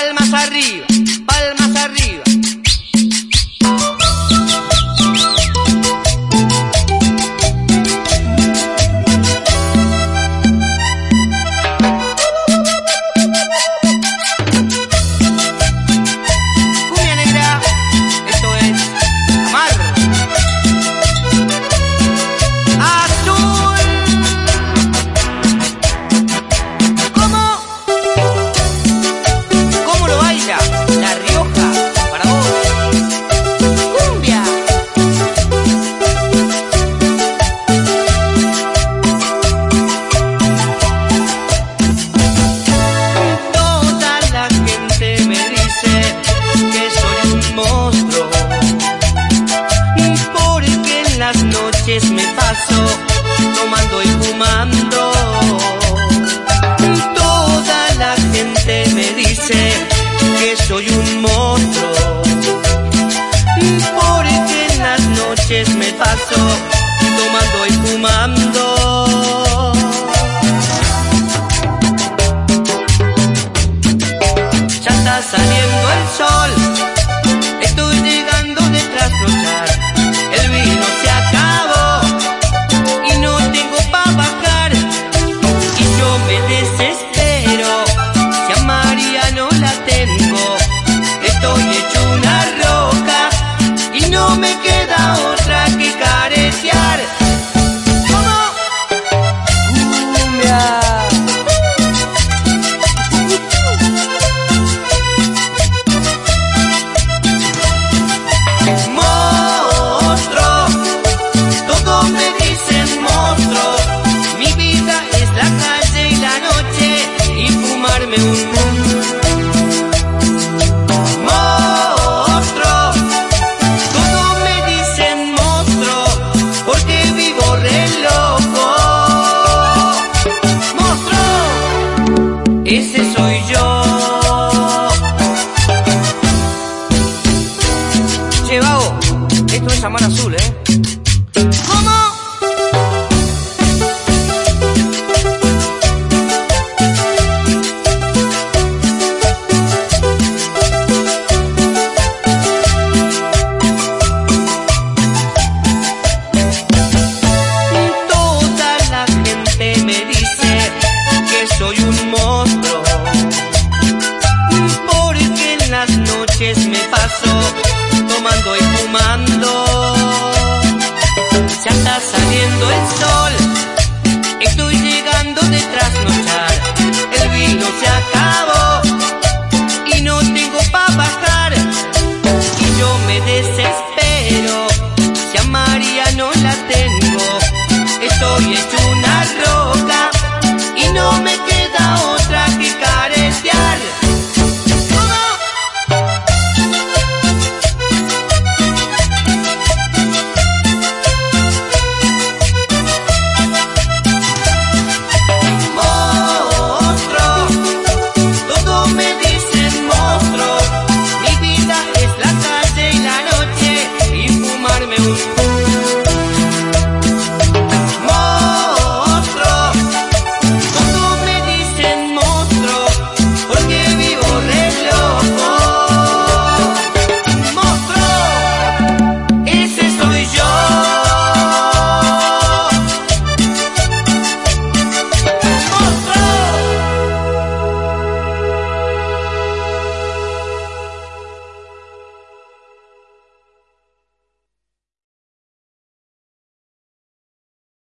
palmas arriba, palmas arriba. ese soy yo. Che, vago, esto es Amar Azul, ¿eh? no la tengo. Estoy hecho una roca y no me